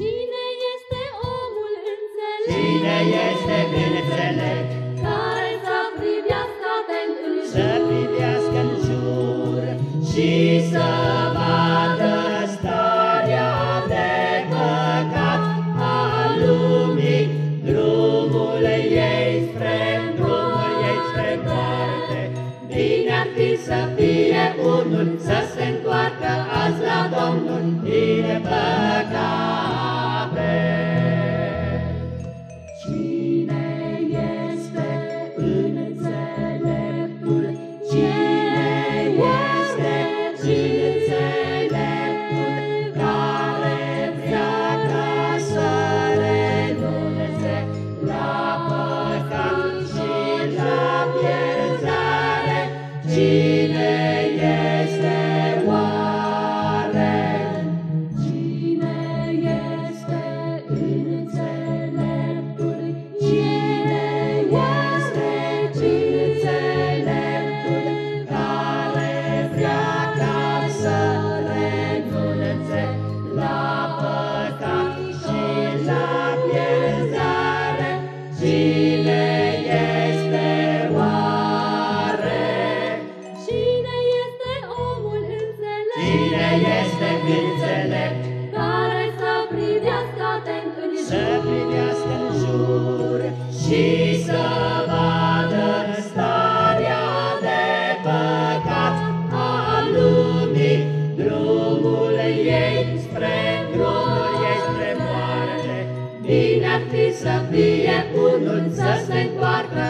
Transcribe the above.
Cine este înțelept? Care să privească atent în Să jur privească în jur și să vadă starea de păcat a lumii, drumul ei spre, drumul ei spre moarte. Bine ar fi să fie unul, să se întoarcă azi la Domnul, din păcate. Jesus. Cine este înțelept? Care să privească atent în Să jur privească în jur și să vadă starea de păcat a lumii, drumul ei spre, drumul ei spre moarte. Bine ar fi să fie unul să se întoarcă